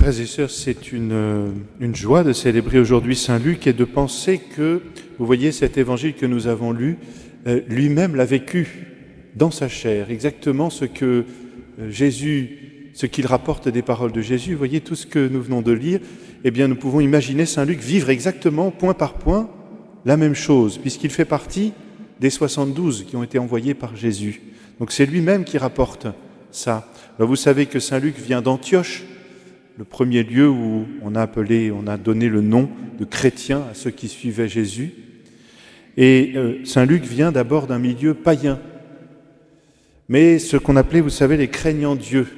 Frères et sœurs, c'est une, euh, une joie de célébrer aujourd'hui Saint Luc et de penser que, vous voyez, cet évangile que nous avons lu, euh, lui-même l'a vécu dans sa chair, exactement ce que euh, Jésus, ce qu'il rapporte des paroles de Jésus. Vous voyez, tout ce que nous venons de lire, eh bien, nous pouvons imaginer Saint Luc vivre exactement, point par point, la même chose, puisqu'il fait partie des 72 qui ont été envoyés par Jésus. Donc c'est lui-même qui rapporte ça. Vous savez que Saint Luc vient d'Antioche, le premier lieu où on a appelé, on a donné le nom de chrétien à ceux qui suivaient Jésus. Et euh, Saint Luc vient d'abord d'un milieu païen, mais ce qu'on appelait, vous savez, les craignants Dieu.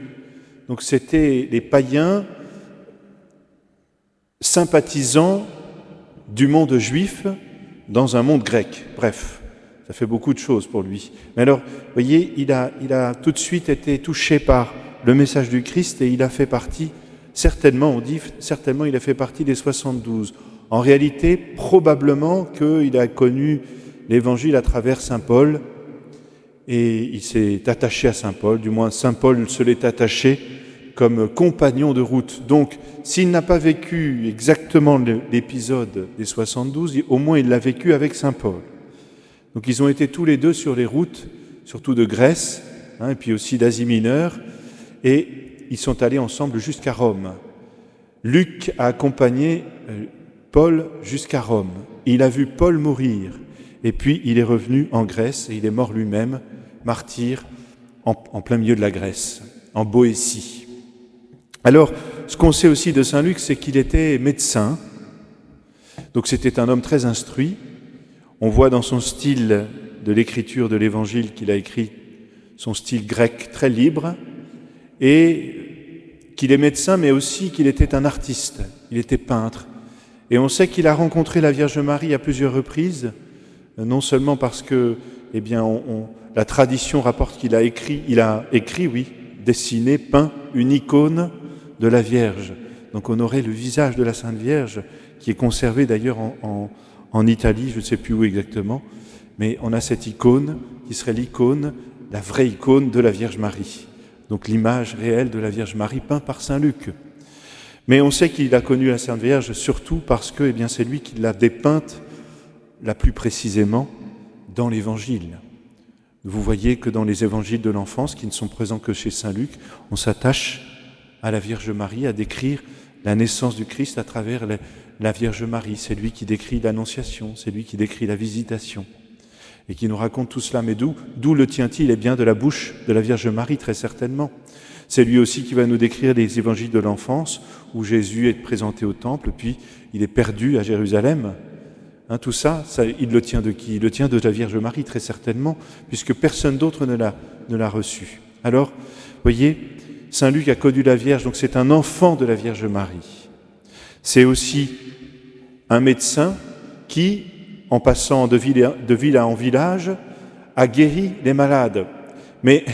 Donc c'était les païens sympathisants du monde juif dans un monde grec. Bref, ça fait beaucoup de choses pour lui. Mais alors, vous voyez, il a, il a tout de suite été touché par le message du Christ et il a fait partie, certainement, on dit, certainement, il a fait partie des 72. En réalité, probablement qu'il a connu l'évangile à travers Saint Paul et il s'est attaché à Saint Paul, du moins Saint Paul se l'est attaché comme compagnon de route. Donc, s'il n'a pas vécu exactement l'épisode des 72, au moins il l'a vécu avec Saint Paul. Donc ils ont été tous les deux sur les routes, surtout de Grèce, hein, et puis aussi d'Asie mineure, et ils sont allés ensemble jusqu'à Rome. Luc a accompagné euh, Paul jusqu'à Rome. Il a vu Paul mourir, et puis il est revenu en Grèce, et il est mort lui-même, martyr, en, plein milieu de la Grèce, en Boétie. Alors, ce qu'on sait aussi de Saint Luc, c'est qu'il était médecin, donc c'était un homme très instruit, on voit dans son style de l'écriture de l'évangile qu'il a écrit, son style grec très libre, et qu'il est médecin, mais aussi qu'il était un artiste, il était peintre. Et on sait qu'il a rencontré la Vierge Marie à plusieurs reprises, non seulement parce que, eh bien, la tradition rapporte qu'il a écrit, il a écrit, oui, dessiné, peint une icône de la Vierge. Donc on aurait le visage de la Sainte Vierge, qui est conservé d'ailleurs en en Italie, je ne sais plus où exactement, mais on a cette icône qui serait l'icône, la vraie icône de la Vierge Marie. Donc l'image réelle de la Vierge Marie peinte par Saint Luc. Mais on sait qu'il a connu la Sainte Vierge surtout parce que eh c'est lui qui l'a dépeinte la plus précisément dans l'Évangile. Vous voyez que dans les évangiles de l'enfance, qui ne sont présents que chez Saint Luc, on s'attache à la Vierge Marie, à décrire la naissance du Christ à travers la Vierge Marie, c'est lui qui décrit l'Annonciation, c'est lui qui décrit la Visitation, et qui nous raconte tout cela. Mais d'où, le tient-il? Eh bien, de la bouche de la Vierge Marie, très certainement. C'est lui aussi qui va nous décrire les évangiles de l'enfance, où Jésus est présenté au temple, puis il est perdu à Jérusalem. Hein, tout ça, ça, il le tient de qui? Il le tient de la Vierge Marie, très certainement, puisque personne d'autre ne l'a, ne l'a reçu. Alors, voyez, Saint Luc a connu la Vierge, donc c'est un enfant de la Vierge Marie. C'est aussi un médecin qui, en passant de ville, en village, a guéri les malades. Mais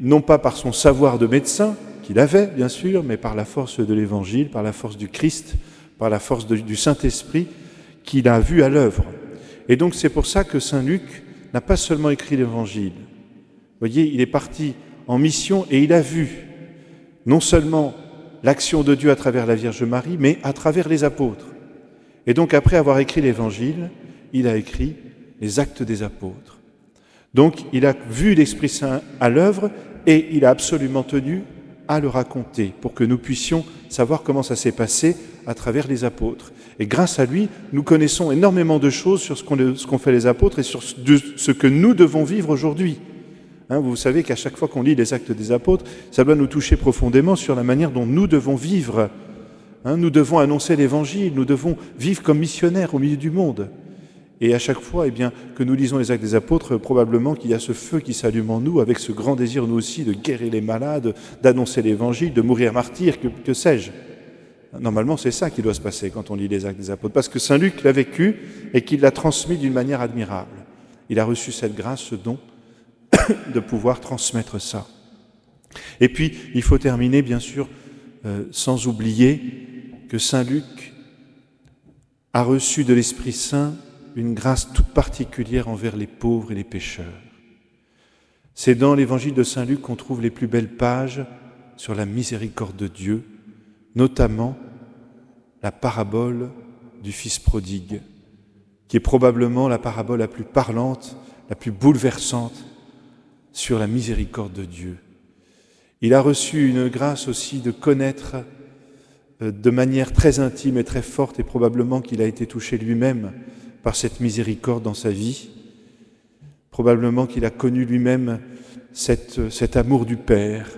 non pas par son savoir de médecin, qu'il avait bien sûr, mais par la force de l'Évangile, par la force du Christ, par la force du Saint-Esprit qu'il a vu à l'œuvre. Et donc c'est pour ça que Saint Luc n'a pas seulement écrit l'Évangile. Vous voyez, il est parti en mission et il a vu non seulement l'action de Dieu à travers la Vierge Marie, mais à travers les apôtres. Et donc après avoir écrit l'Évangile, il a écrit les actes des apôtres. Donc il a vu l'Esprit Saint à l'œuvre et il a absolument tenu à le raconter pour que nous puissions savoir comment ça s'est passé à travers les apôtres. Et grâce à lui, nous connaissons énormément de choses sur ce qu'ont fait les apôtres et sur ce que nous devons vivre aujourd'hui. Hein, vous savez qu'à chaque fois qu'on lit les actes des apôtres, ça doit nous toucher profondément sur la manière dont nous devons vivre. Hein, nous devons annoncer l'évangile, nous devons vivre comme missionnaires au milieu du monde. Et à chaque fois, eh bien, que nous lisons les actes des apôtres, probablement qu'il y a ce feu qui s'allume en nous, avec ce grand désir, nous aussi, de guérir les malades, d'annoncer l'évangile, de mourir martyr, que, que sais-je. Normalement, c'est ça qui doit se passer quand on lit les actes des apôtres, parce que Saint Luc l'a vécu et qu'il l'a transmis d'une manière admirable. Il a reçu cette grâce, ce don, de pouvoir transmettre ça. Et puis, il faut terminer, bien sûr, euh, sans oublier que Saint Luc a reçu de l'Esprit Saint une grâce toute particulière envers les pauvres et les pécheurs. C'est dans l'évangile de Saint Luc qu'on trouve les plus belles pages sur la miséricorde de Dieu, notamment la parabole du Fils prodigue, qui est probablement la parabole la plus parlante, la plus bouleversante sur la miséricorde de Dieu. Il a reçu une grâce aussi de connaître euh, de manière très intime et très forte, et probablement qu'il a été touché lui-même par cette miséricorde dans sa vie. Probablement qu'il a connu lui-même cet amour du Père,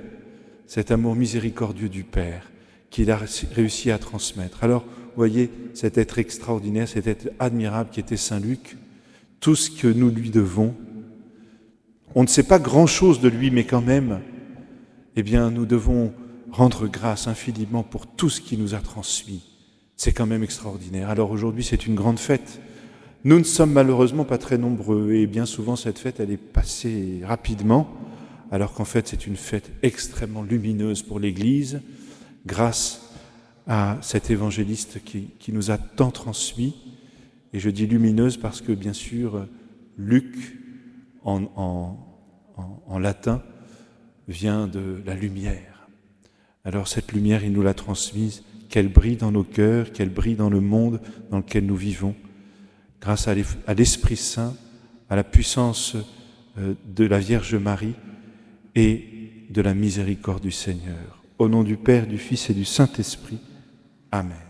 cet amour miséricordieux du Père qu'il a réussi à transmettre. Alors, voyez, cet être extraordinaire, cet être admirable qui était Saint Luc, tout ce que nous lui devons, on ne sait pas grand-chose de lui, mais quand même, eh bien, nous devons rendre grâce infiniment pour tout ce qu'il nous a transmis. C'est quand même extraordinaire. Alors aujourd'hui, c'est une grande fête. Nous ne sommes malheureusement pas très nombreux et bien souvent cette fête, elle est passée rapidement, alors qu'en fait c'est une fête extrêmement lumineuse pour l'Église, grâce à cet évangéliste qui, nous a tant transmis. Et je dis lumineuse parce que bien sûr, Luc en, en latin vient de la lumière. Alors cette lumière, il nous l'a transmise, qu'elle brille dans nos cœurs, qu'elle brille dans le monde dans lequel nous vivons, grâce à l'Esprit Saint, à la puissance euh, de la Vierge Marie et de la miséricorde du Seigneur. Au nom du Père, du Fils et du Saint-Esprit. Amen.